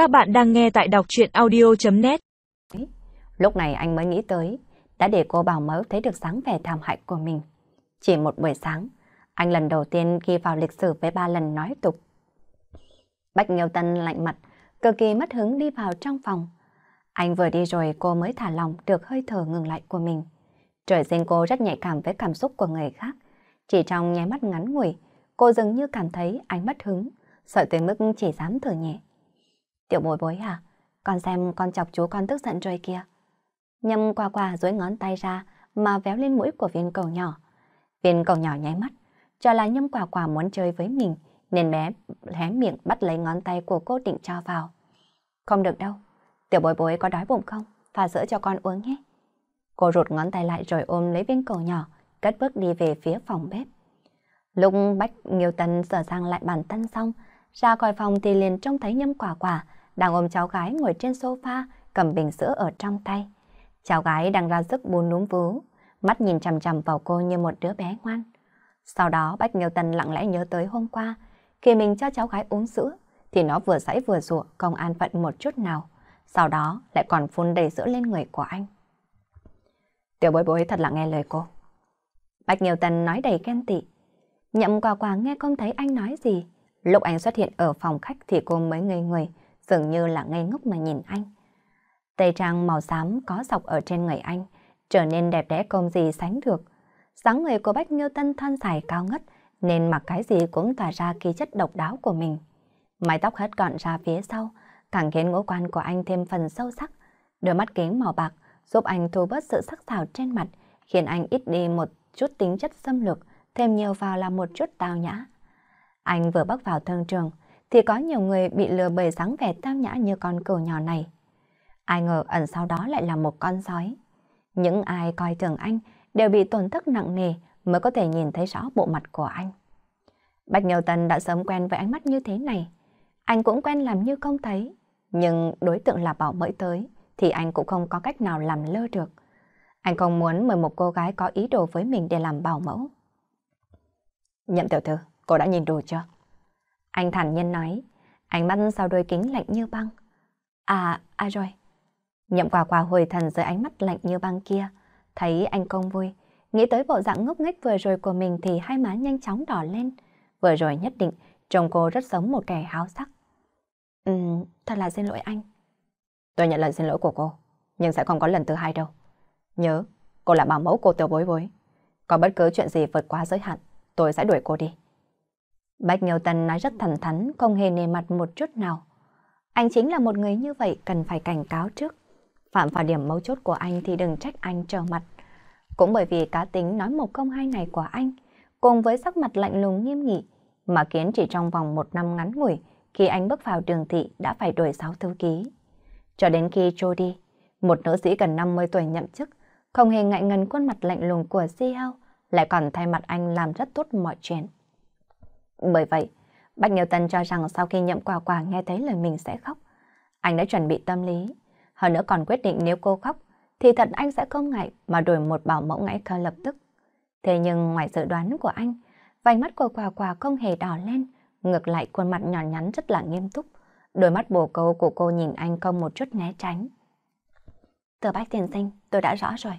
Các bạn đang nghe tại đọc chuyện audio.net Lúc này anh mới nghĩ tới, đã để cô bảo mẫu thấy được sáng vẻ thảm hại của mình. Chỉ một buổi sáng, anh lần đầu tiên ghi vào lịch sử với ba lần nói tục. Bách Nghiêu Tân lạnh mặt, cực kỳ mất hứng đi vào trong phòng. Anh vừa đi rồi cô mới thả lòng được hơi thở ngừng lại của mình. Trời sinh cô rất nhạy cảm với cảm xúc của người khác. Chỉ trong nháy mắt ngắn ngủi, cô dường như cảm thấy anh mất hứng, sợ tới mức chỉ dám thở nhẹ. Tiểu bối bối à, con xem con chọc chú con tức giận rồi kìa. Nhâm qua qua duỗi ngón tay ra mà véo lên mũi của viên cầu nhỏ. Viên cầu nhỏ nháy mắt, cho là nhâm quả quả muốn chơi với mình, nên bé hé miệng bắt lấy ngón tay của cô định cho vào. Không được đâu, tiểu bối bối có đói bụng không? Pha sữa cho con uống nhé. Cô rụt ngón tay lại rồi ôm lấy viên cầu nhỏ, cất bước đi về phía phòng bếp. Lúc Bách Nghiêu Tân sửa sang lại bản thân xong, ra khỏi phòng thì liền trông thấy nhâm quả quả, đang ôm cháu gái ngồi trên sofa, cầm bình sữa ở trong tay. Cháu gái đang ra sức buồn núm vú, mắt nhìn chằm chằm vào cô như một đứa bé ngoan. Sau đó Bách Nghiêu Tân lặng lẽ nhớ tới hôm qua, khi mình cho cháu gái uống sữa, thì nó vừa sảy vừa rụa, không an phận một chút nào. Sau đó lại còn phun đầy sữa lên người của anh. Tiểu bối bối thật là nghe lời cô. Bách Nghiêu Tân nói đầy ghen tị. Nhậm quà quà nghe không thấy anh nói gì. Lúc anh xuất hiện ở phòng khách thì cô mới ngây người, dường như là ngây ngốc mà nhìn anh. Tây trang màu xám có dọc ở trên người anh, trở nên đẹp đẽ không gì sánh được. dáng người của Bách Nghiêu Tân thon dài cao ngất, nên mặc cái gì cũng tỏa ra khí chất độc đáo của mình. Mái tóc hất gọn ra phía sau, càng khiến ngũ quan của anh thêm phần sâu sắc. Đôi mắt kính màu bạc giúp anh thu bớt sự sắc sảo trên mặt, khiến anh ít đi một chút tính chất xâm lược, thêm nhiều vào là một chút tao nhã. Anh vừa bước vào thương trường, thì có nhiều người bị lừa bởi dáng vẻ tao nhã như con cừu nhỏ này. Ai ngờ ẩn sau đó lại là một con sói. Những ai coi thường anh đều bị tổn thất nặng nề mới có thể nhìn thấy rõ bộ mặt của anh. Bạch Nhiều Tần đã sớm quen với ánh mắt như thế này. Anh cũng quen làm như không thấy. Nhưng đối tượng là bảo mới tới thì anh cũng không có cách nào làm lơ được. Anh không muốn mời một cô gái có ý đồ với mình để làm bảo mẫu. Nhậm tiểu thư, cô đã nhìn đồ chưa? Anh thản nhiên nói, ánh mắt sau đôi kính lạnh như băng. À, à rồi. Nhậm quả quả hồi thần dưới ánh mắt lạnh như băng kia, thấy anh không vui, nghĩ tới bộ dạng ngốc nghếch vừa rồi của mình thì hai má nhanh chóng đỏ lên. Vừa rồi nhất định, chồng cô rất giống một kẻ háo sắc. Ừ, thật là xin lỗi anh. Tôi nhận lời xin lỗi của cô, nhưng sẽ không có lần thứ hai đâu. Nhớ, cô là bảo mẫu của tiểu bối bối. Có bất cứ chuyện gì vượt quá giới hạn, tôi sẽ đuổi cô đi. Bách Nghiêu Tân nói rất thẳng thắn, không hề nề mặt một chút nào. Anh chính là một người như vậy cần phải cảnh cáo trước. Phạm vào điểm mấu chốt của anh thì đừng trách anh trở mặt. Cũng bởi vì cá tính nói một công hai này của anh, cùng với sắc mặt lạnh lùng nghiêm nghị, mà khiến chỉ trong vòng một năm ngắn ngủi, khi anh bước vào đường thị đã phải đổi sáu thư ký. Cho đến khi trôi đi, một nữ sĩ gần 50 tuổi nhậm chức, không hề ngại ngần khuôn mặt lạnh lùng của CEO, lại còn thay mặt anh làm rất tốt mọi chuyện. Bởi vậy, Bạch Nghiêu Tân cho rằng sau khi nhậm quà quà nghe thấy lời mình sẽ khóc, anh đã chuẩn bị tâm lý. Hơn nữa còn quyết định nếu cô khóc, thì thật anh sẽ không ngại mà đổi một bảo mẫu ngay cơ lập tức. Thế nhưng ngoài dự đoán của anh, vành mắt của quà quà không hề đỏ lên, ngược lại khuôn mặt nhỏ nhắn rất là nghiêm túc. Đôi mắt bồ câu của cô nhìn anh không một chút né tránh. Từ bách tiền sinh, tôi đã rõ rồi.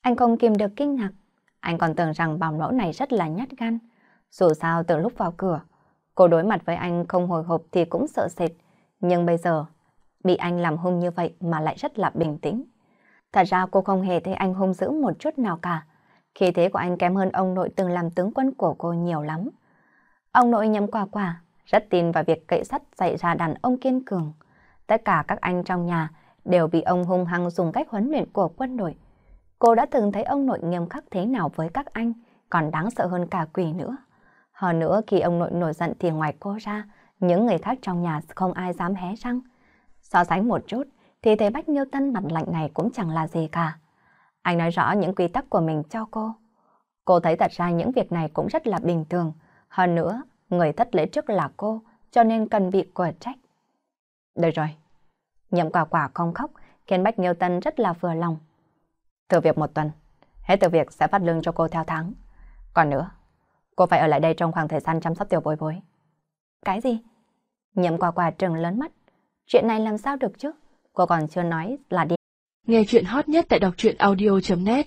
Anh không kìm được kinh ngạc. Anh còn tưởng rằng bảo mẫu này rất là nhát gan. Dù sao từ lúc vào cửa, cô đối mặt với anh không hồi hộp thì cũng sợ sệt. Nhưng bây giờ, bị anh làm hung như vậy mà lại rất là bình tĩnh. Thật ra cô không hề thấy anh hung dữ một chút nào cả. Khi thế của anh kém hơn ông nội từng làm tướng quân của cô nhiều lắm. Ông nội nhắm quả quả, rất tin vào việc cậy sắt dạy ra đàn ông kiên cường. Tất cả các anh trong nhà đều bị ông hung hăng dùng cách huấn luyện của quân đội. Cô đã từng thấy ông nội nghiêm khắc thế nào với các anh, còn đáng sợ hơn cả quỷ nữa. Hơn nữa khi ông nội nổi giận thì ngoài cô ra, những người khác trong nhà không ai dám hé răng. So sánh một chút thì thấy Bách Nhiêu Tân mặt lạnh này cũng chẳng là gì cả. Anh nói rõ những quy tắc của mình cho cô. Cô thấy thật ra những việc này cũng rất là bình thường. Hơn nữa, người thất lễ trước là cô, cho nên cần bị quả trách. Được rồi. Nhậm quả quả không khóc, khiến Bách Nhiêu Tân rất là vừa lòng. Từ việc một tuần, hết từ việc sẽ phát lương cho cô theo tháng. Còn nữa, cô phải ở lại đây trong khoảng thời gian chăm sóc tiểu bối bối. Cái gì? Nhậm quả quả trừng lớn mắt. Chuyện này làm sao được chứ? Cô còn chưa nói là đi. Nghe chuyện hot nhất tại đọc truyện audio.net